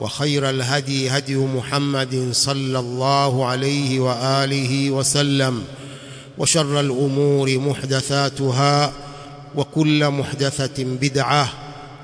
وخير الهدي هدي محمد صلى الله عليه وآله وسلم وشر الأمور محدثاتها وكل محدثة بدعة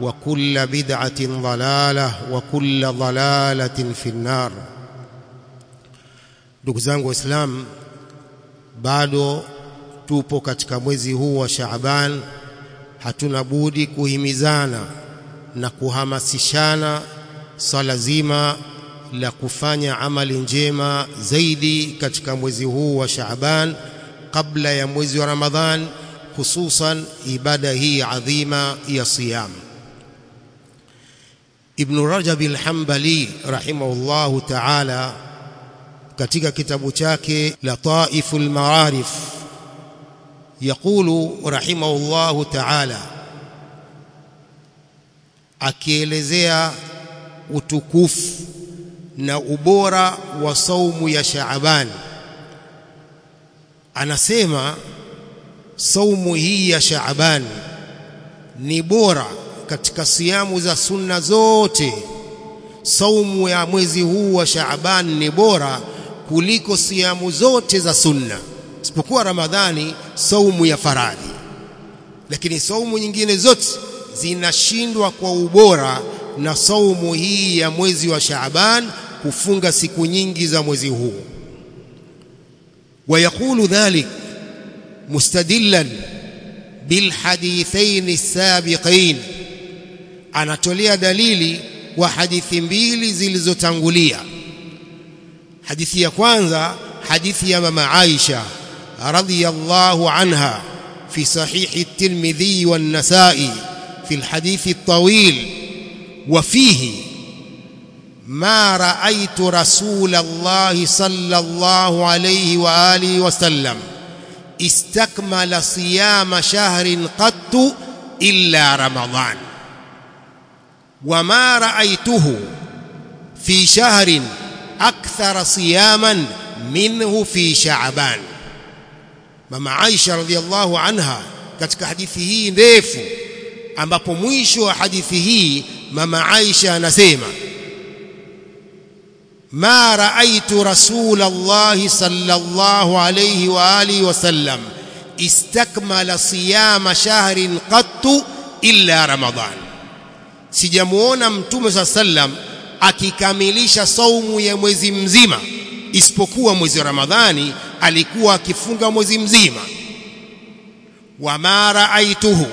وكل بدعة ضلالة وكل ضلالة في النار. Ndugu zangu waislamu bado tupo katika mwezi huu wa Shaaban. Hatuna budi kuhimizana na kuhamasishana swala zima la kufanya amali njema zaidi katika mwezi huu wa Shaaban kabla ya mwezi wa Ramadhan hususan ibada hii adhima ya siyam Ibn Rajab al-Hanbali rahimahullahu ta'ala katika kitabu chake Lataiful Maarif يقول رحمه الله تعالى akielezea utukufu na ubora wa saumu ya Shaaban. Anasema saumu hii ya Shaaban ni bora katika siamu za sunna zote. Saumu ya mwezi huu wa Shaaban ni bora kuliko siamu zote za sunna isipokuwa Ramadhani saumu ya faradhi. Lakini saumu nyingine zote zinashindwa kwa ubora na saumu hii ya mwezi wa Shaaban kufunga siku nyingi za mwezi huu ويقول ذلك مستدلا بالحديثين السابقين anatolea dalili kwa hadithi mbili zilizotangulia hadithi ya kwanza hadithi ya mama Aisha radhiyallahu anha fi sahih at-Tirmidhi wan-Nasa'i fi al-hadith at-tawil fihi ما رأيت رسول الله صلى الله عليه وآله وسلم استكمل صيام شهر قط إلا رمضان. وما رأيته في شهر أكثر صياما منه في شعبان. مما عائشة رضي الله عنها hadithi hii ndefu ambapo mwisho hii mama Aisha anasema ma raaitu rasulallahi sallallahu alayhi wa alihi wasallam istakmala siyama shahrin qattu illa ramadan. Sijamuona mtume sa sallam akikamilisha saumu ya mwezi mzima isipokuwa mwezi wa ramadhani alikuwa akifunga mwezi mzima. Wa ma raaituhu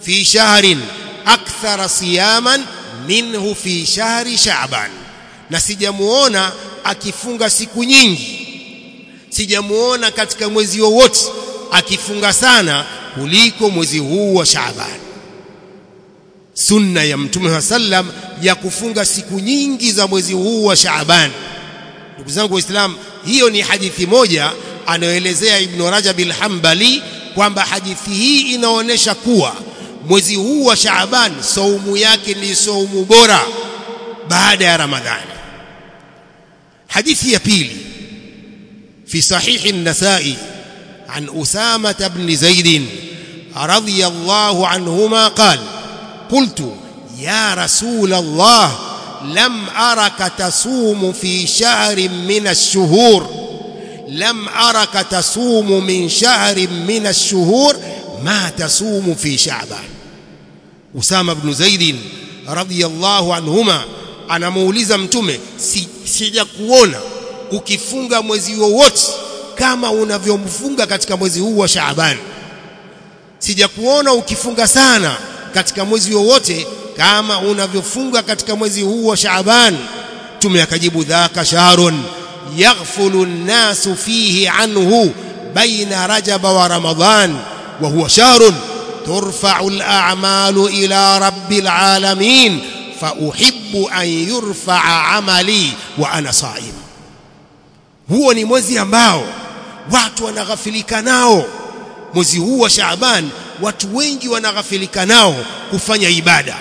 fi shahrin akthara siyaman minhu fi shahri sha'ban. Na sijamuona akifunga siku nyingi. Sijamuona katika mwezi wowote akifunga sana kuliko mwezi huu wa Shaaban sunna ya mtume wa sallam ya kufunga siku nyingi za mwezi huu wa Shaaban ndugu zangu waislamu hiyo ni hadithi moja anayoelezea Ibn Rajab al-Hanbali kwamba hadithi hii inaonyesha kuwa mwezi huu wa Shaaban saumu yake ni saumu bora baada ya Ramadhani hadithi ya pili fi sahihi an-Nasa'i an Usama ibn Zaid radiyallahu anhuma qala qultu ya rasul Allah lam araka tasumu fi shahrin min ash-shuhur لم أرك تصوم من شهر من الشهور ما تصوم في شعبان Usama ibn Zaid radhiyallahu anhuma anamuuliza mtume si, sija kuona ukifunga mwezi wowote kama unavyomfunga katika mwezi huu wa Shaaban. Sija kuona ukifunga sana katika mwezi wowote kama unavyofunga katika mwezi huu wa Shaaban. Mtume akajibu dhaka shahrun yaghfulu nnasu fihi anhu baina rajaba wa ramadhan wa huwa shahrun turfa'u الاعمال الى رب العالمين فاحب fa يرفع عملي وانا صائم. huo ni mwezi ambao watu wanaghafilika nao. Mwezi huu wa Shaaban watu wengi wanaghafilika nao kufanya ibada.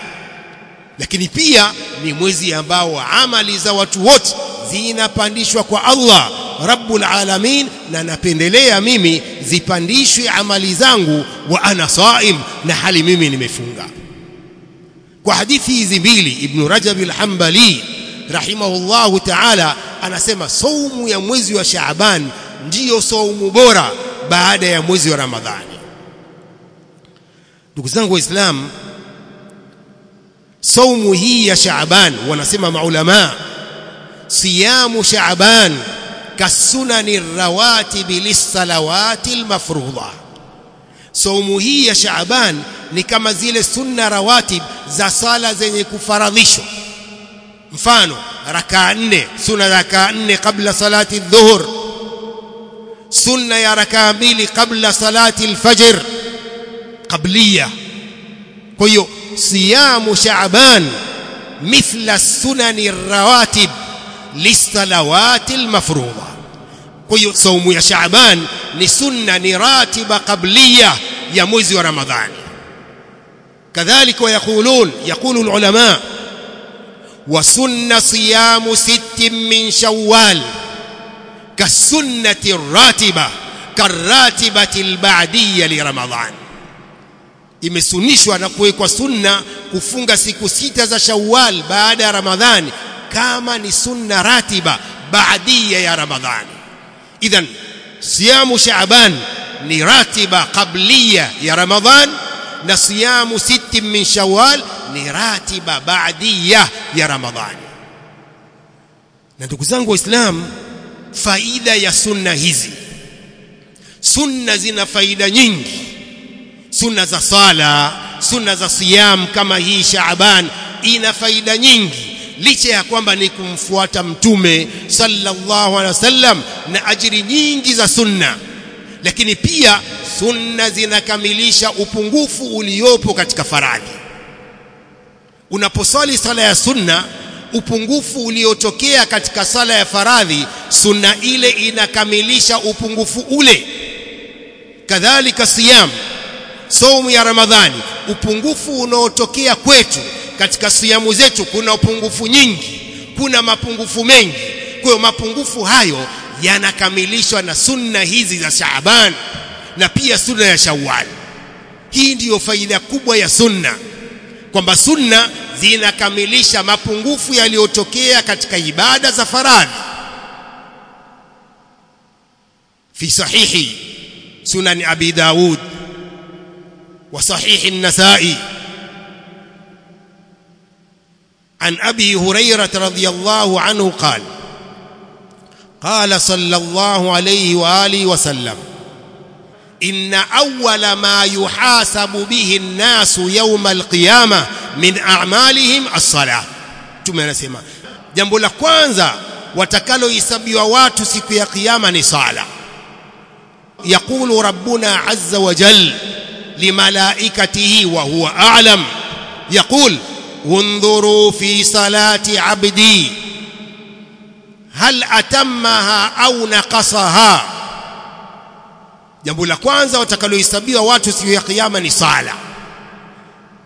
Lakini pia ni mwezi ambao amali za watu wote zinapandishwa kwa Allah Rabbul Alamin na napendelea mimi zipandishwe amali zangu wa ana saim na hali mimi nimefunga. Kwa hadithi hizi mbili Ibn Rajab al-Hanbali rahimahullahu ta'ala anasema saumu ya mwezi wa Shaaban ndiyo saumu bora baada ya mwezi wa Ramadhani. Ndugu zangu waislamu saumu hii ya Shaaban wanasema maulama siyamu Shaaban kasunani rawatib lisalawati almafruḍa saumu hii ya Shaaban ni kama zile sunna rawatib za sala zenye kufaradhishwa mfano rakaa nne sunna rakaa nne kabla salati dhuhur sunna ya rakaa mbili kabla salati alfajr qabliya kwa hiyo siyamu shaaban mithla sunani rawatib للصلوات المفروضة. كوي صوم يا شعبان لسنة سنه قبلية يا موز رمضان. كذلك ويقولون يقول العلماء وسن صيام ست من شوال كالسنة الراتبة كالراتبة البعدية لرمضان. imesunishwa na kuwekwa sunna kufunga siku sita za Shawwal baada ya Ramadhani kama ni sunna ratiba baadia ya Ramadhani idhan siyamu Shaaban ni ratiba qabliya ya Ramadhan na siyamu siti min shawal ni ratiba baadia ya Ramadhani na ndugu zangu waislamu faida ya sunna hizi. Sunna zina faida nyingi. Sunna za sala sunna za siyam kama hii Shaaban ina faida nyingi licha ya kwamba ni kumfuata mtume sallallahu alaihi wasallam na ajiri nyingi za sunna lakini pia sunna zinakamilisha upungufu uliopo katika faradhi unaposali sala ya sunna upungufu uliotokea katika sala ya faradhi sunna ile inakamilisha upungufu ule. Kadhalika siyam saumu ya ramadhani upungufu unaotokea kwetu katika siamu zetu kuna upungufu nyingi kuna mapungufu mengi. Kwa hiyo mapungufu hayo yanakamilishwa na sunna hizi za Shaaban na pia sunna ya Shawwal. Hii ndiyo faida kubwa ya sunna kwamba sunna zinakamilisha mapungufu yaliyotokea katika ibada za faradhi. Fi sahihi sunan abi daud wa sahihi an-nasa'i عن أبي هريرة رضي الله عنه قال قال صلى الله عليه وآله وسلم إن أول ما يحاسب به الناس يوم القيامة من أعمالهم الصلاة. تمنى سيما جنب الأكوانزة وتكالوا يسبيوا واتس في قيامة نصالة يقول ربنا عز وجل لملائكته وهو أعلم يقول undhuru fi salati abdi. Hal atammaha au naqasaha? Jambo la kwanza watakalohesabiwa watu siku ya kiyama ni sala.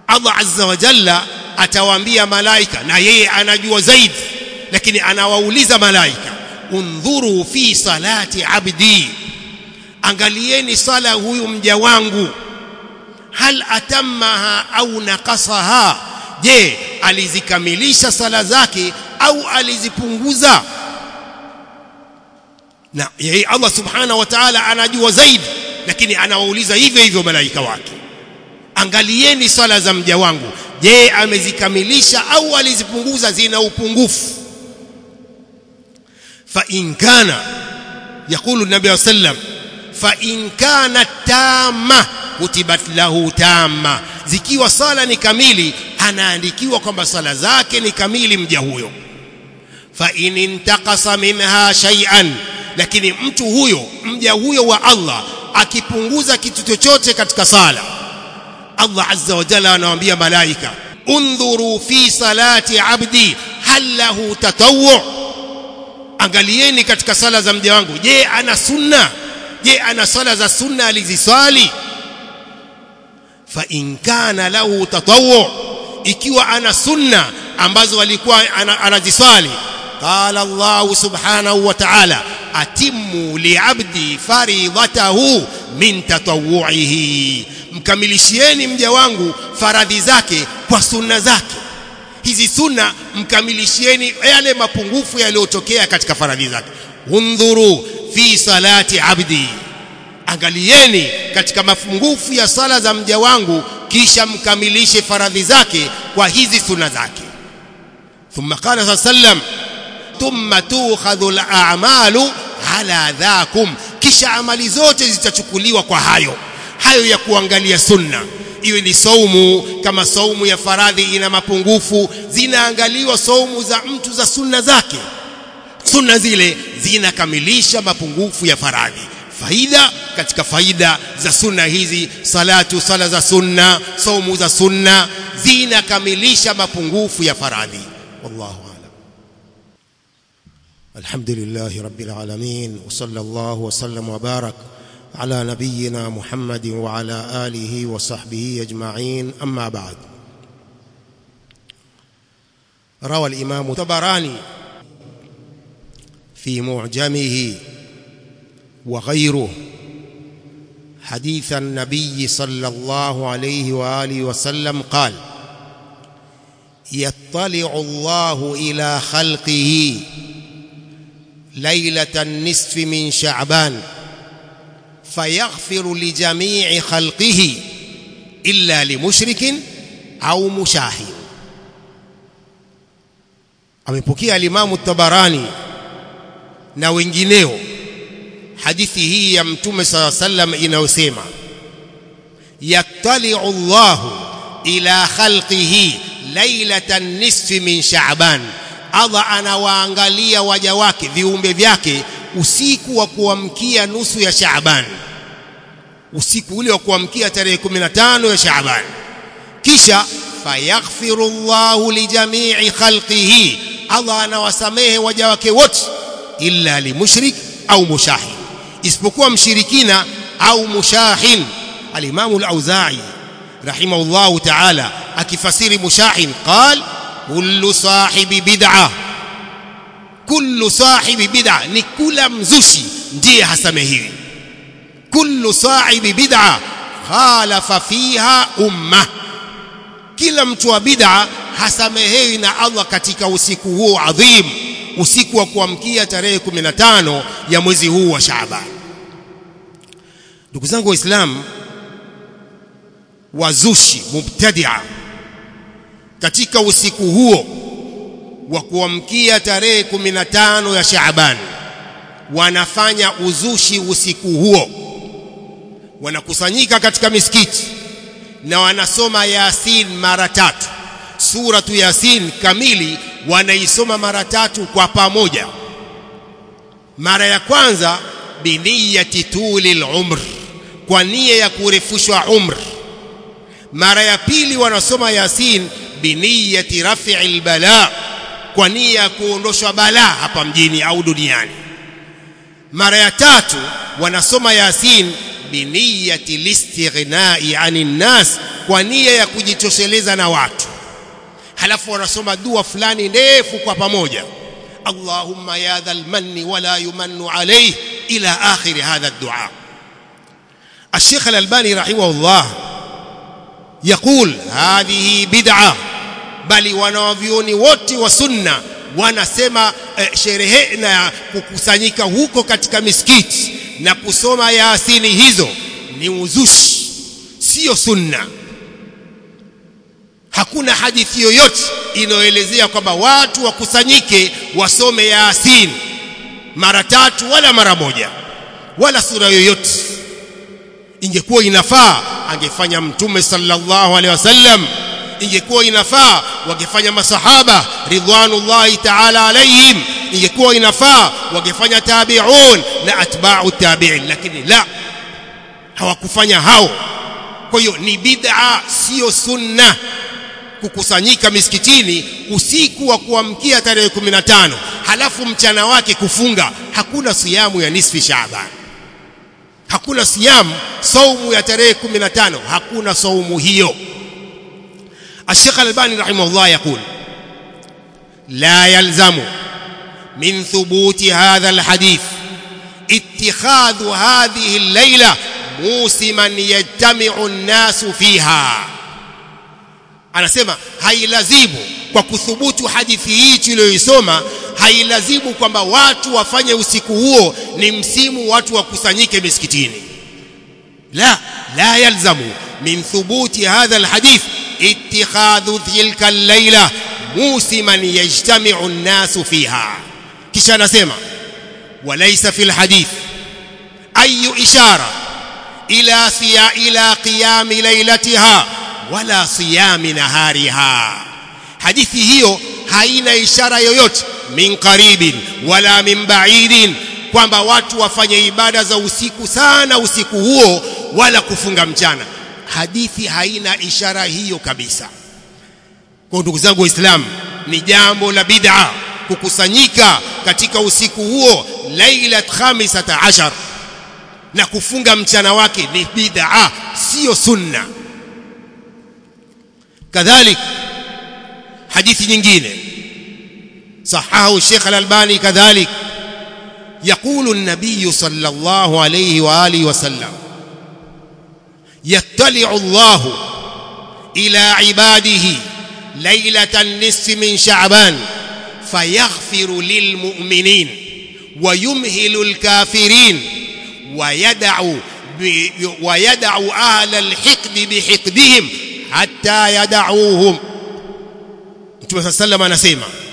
Allah azza wa jalla atawaambia malaika na yeye anajua zaidi lakini anawauliza malaika undhuru fi salati abdi. Angalieni sala huyu mja wangu. Hal atammaha au naqasaha? je alizikamilisha sala zake au alizipunguza? Na yeye Allah subhanahu wa ta'ala anajua zaidi lakini anawauliza hivyo hivyo malaika wake. Angalieni swala za mja wangu. Je amezikamilisha au alizipunguza? Zina upungufu. Fa in kana yakulu nabii sallam fa in kana tama kutibat lahu tama. Zikiwa sala ni kamili anaandikiwa kwamba sala zake ni kamili mja huyo. Fa in intaqasa minha shay'an lakini mtu huyo mja huyo wa Allah akipunguza kitu chochote katika sala Allah azza wa jalla anawaambia malaika undhuru fi salati abdi hal lahu tatawwu. Angalieni katika sala za mja wangu. Je ana sunna? Je ana sala za sunna aliziswali? Fa in kana lahu tatawwu ikiwa ana sunna ambazo alikuwa anaziswali. Qala Allah subhanahu wa ta'ala atimmu li'abdi faridatahu min tatawwu'ihi. Mkamilishieni mja wangu faradhi zake kwa sunna zake. Hizi sunna mkamilishieni yale mapungufu yaliyotokea katika faradhi zake. Undhuru fi salati abdi angalieni katika mafungufu ya sala za mja wangu kisha mkamilishe faradhi zake kwa hizi sunna zake. Thumma qala sallam thumma tukhadhu al-a'malu ala dhakum. Kisha amali zote zitachukuliwa kwa hayo. Hayo ya kuangalia sunna. Iwe ni saumu kama saumu ya faradhi ina mapungufu zinaangaliwa saumu za mtu za sunna zake. Sunna zile zinakamilisha mapungufu ya faradhi. Faida katika faida za sunna hizi salatu sala za sunna saumu za sunna zinakamilisha mapungufu ya faradhi wallahu a'lam alhamdulillah rabbil alamin wa sallallahu wa sallam wa barak على نبينا محمد وعلى آله وصحبه أجمعين أما بعد روى الإمام طبراني في معجمه وغيره حديث النبي صلى الله عليه وآله وسلم قال يطلع الله إلى خلقه ليلة النصف من شعبان فيغفر لجميع خلقه إلا لمشرك أو مشاهد. Amepokea alimamu tabarani na wengineo. Hadithi hii ya mtume sala sallam inayosema yaktali'u Allahu ila khalqihi lailatan nisfi min sha'ban. Allah anawaangalia waja wake viumbe vyake usiku wa kuamkia nusu ya Shaaban usiku ule wa kuamkia tarehe 15 ya Shaaban kisha fayaghfiru Allahu lijamii khalqihi. Allah anawasamehe waja wake wote illa limushrik au mushahin isipokuwa mshirikina au mushahin. Alimamu al-Auza'i rahimahullahu ta'ala akifasiri mushahin qal kullu sahibi bid'ah kullu sahibi bid'a ni kula mzushi ndiye hasamehiwi. Kullu sahibi bid'a khalafa fiha umma. Kila mtu wa bid'a hasamehewi na Allah katika usiku huo adhim usiku wa kuamkia tarehe 15 ya mwezi huu wa Shaaban ndugu zangu waislamu wazushi mubtadia katika usiku huo wa kuamkia tarehe 15 ya Shaaban wanafanya uzushi usiku huo. Wanakusanyika katika misikiti na wanasoma Yasin mara tatu. Suratu Yasin kamili wanaisoma mara tatu kwa pamoja. Mara ya kwanza biniyati tulil umr kwa nia ya kurefushwa umr. Mara ya pili wanasoma yasin biniyati rafi'il bala kwa nia ya kuondoshwa balaa hapa mjini au duniani. Mara ya tatu wanasoma yasin biniyati listighnai anin nas kwa nia ya kujitosheleza na watu. Halafu wanasoma dua fulani ndefu kwa pamoja. Allahumma ya dhal manni wala yumannu alayhi ila akhiri hadha ad-du'a الشيخ الألباني رحمه الله يقول هذه بدعة bali wanawavyoni wote wa sunna wanasema eh, sherehe na kukusanyika huko katika misikiti na kusoma yasini hizo ni uzushi sio sunna hakuna hadithi yoyote inayoelezea kwamba watu wakusanyike wasome yasin mara tatu wala mara moja wala sura yoyote ingekuwa inafaa angefanya mtume sallallahu alaihi wasallam. Ingekuwa inafaa wangefanya masahaba ridwanullahi ta'ala alaihim. Ingekuwa inafaa wangefanya tabi'un na atba'u tabi'in lakini la hawakufanya hao. Kwa hiyo ni bid'a sio sunna kukusanyika misikitini usiku wa kuamkia tarehe 15 halafu mchana wake kufunga hakuna siyamu ya nisfi Shaaban hakuna siyamu saumu ya tarehe 15 hakuna saumu hiyo الشيخ الألباني رحمه الله يقول لا يلزم من ثبوت هذا الحديث اتخاذ هذه موسما يجتمع الناس فيها anasema hailazimu kwa kuthubutu hadithi hii tuliyoisoma hailazimu kwamba watu wafanye usiku huo ni msimu watu wakusanyike misikitini la la yalzamu min thubuti hadha alhadith اتخاذ تلك الليلة موسما يجتمع الناس فيها kisha anasema وليس في الحديث أي إشارة إلى صيا إلى قيام ليلتها ولا صيام نهارها hadithi hiyo haina ishara yoyote min qaribin wala min baidin kwamba watu wafanye ibada za usiku sana usiku huo wala kufunga mchana. Hadithi haina ishara hiyo kabisa. Kwa ndugu zangu waislamu ni jambo la bid'a kukusanyika katika usiku huo lailat khamisata ashar na kufunga mchana wake ni bid'a sio sunna. Kadhalik hadithi nyingine sahahu Sheikh Al-Albani kadhalik يقول النبي صلى الله عليه وآله وسلم يطلع الله إلى عباده ليلة النصف من شعبان فيغفر للمؤمنين ويمهل الكافرين ويدع ويدع أهل الحقد بحقدهم حتى يدعوهم. صلى الله عليه وسلم anasema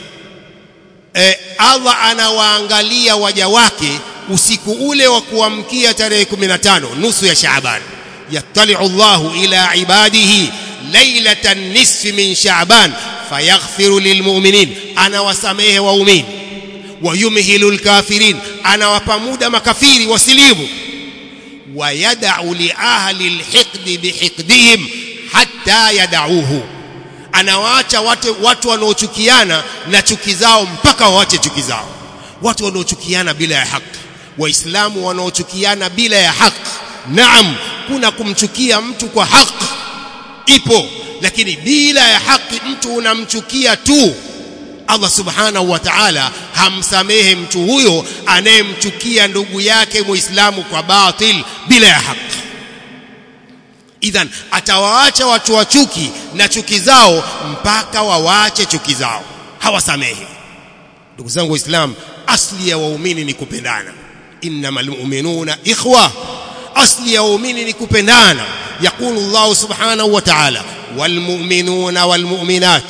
eh, Allah anawaangalia waja wake usiku ule wa kuamkia tarehe 15 nusu ya Shaaban. Yattali'u Allahu ila ibadihi lailatan nisfi min Shaaban fayaghfiru lilmu'minin anawasamehe waumini. Wayumhilu lkafirin anawapa muda makafiri wasilimu. Wayada'u liahli lhiqdi bihiqdihim hatta yada'uhu anawaacha watu watu wanaochukiana na chuki zao mpaka waache chuki zao. Watu wanaochukiana bila ya haki. Waislamu wanaochukiana bila ya haki. Naam kuna kumchukia mtu kwa haki. Ipo. Lakini bila ya haki mtu unamchukia tu. Allah subhanahu wa ta'ala hamsamehe mtu huyo anayemchukia ndugu yake muislamu kwa batil bila ya haki idhan atawaacha watu wa chuki na chuki zao mpaka wawaache chuki zao. Hawasamehi ndugu zangu waislam asli ya waumini ni kupendana. Innamal mu'minuna ikhwa. Asli ya waumini ni kupendana. Yaqulu Allah subhanahu wa ta'ala wal mu'minuna wal mu'minat.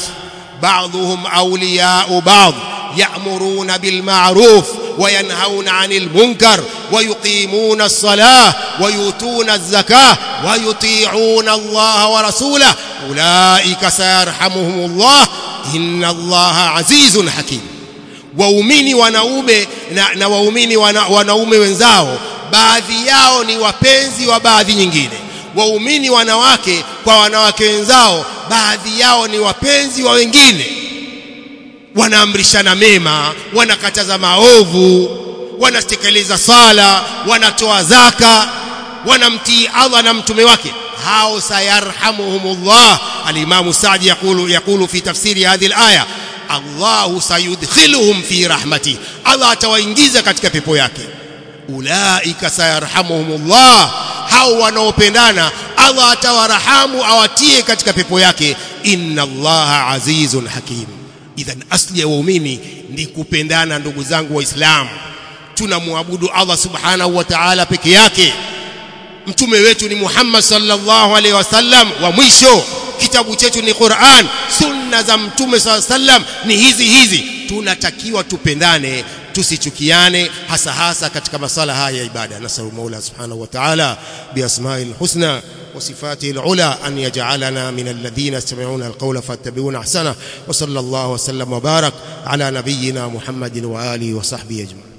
Ba'dhuhum awliya'u ba'd ya'muruna bil ma'ruf. وينهون عن المنكر ويقيمون الصلاة ويؤتون الزكاة ويطيعون الله ورسوله أولئك سيرحمهم الله إن الله عزيز حكيم waumini wanaume na, na waumini wana, wanaume wenzao baadhi yao ni wapenzi wa baadhi nyingine waumini wanawake kwa wanawake wenzao baadhi yao ni wapenzi wa wengine wanaamrishana mema wanakataza maovu wanatekeleza sala wanatoa zaka wanamtii Allah na mtume wake. Hao sayarhamuhumullah. Alimamu Saadi yakulu yakulu fi tafsiri hadhihi alaya Allahu sayudkhiluhum fi rahmati. Allah atawaingiza katika pepo yake. Ulaika sayarhamuhumullah. Hao wanaopendana Allah atawarahamu awatie katika pepo yake. Inna Allaha azizun hakim idhan asli ya waumini ni kupendana ndugu zangu waislamu. Tunamwabudu Allah subhanahu wa ta'ala peke yake. Mtume wetu ni Muhammad sallallahu alaihi wasallam wa mwisho. Kitabu chetu ni Qur'an sunna za mtume wasallam ni hizi hizi. Tunatakiwa tupendane tusichukiane hasa hasa katika masala haya ya ibada. Nasallu maula subhanahu wa ta'ala biasma'il husna وصفاته العلى أن يجعلنا من الذين يستمعون القول فاتبعون أحسنه. وصلى الله وسلم وبارك على نبينا محمد وآله وصحبه أجمعين.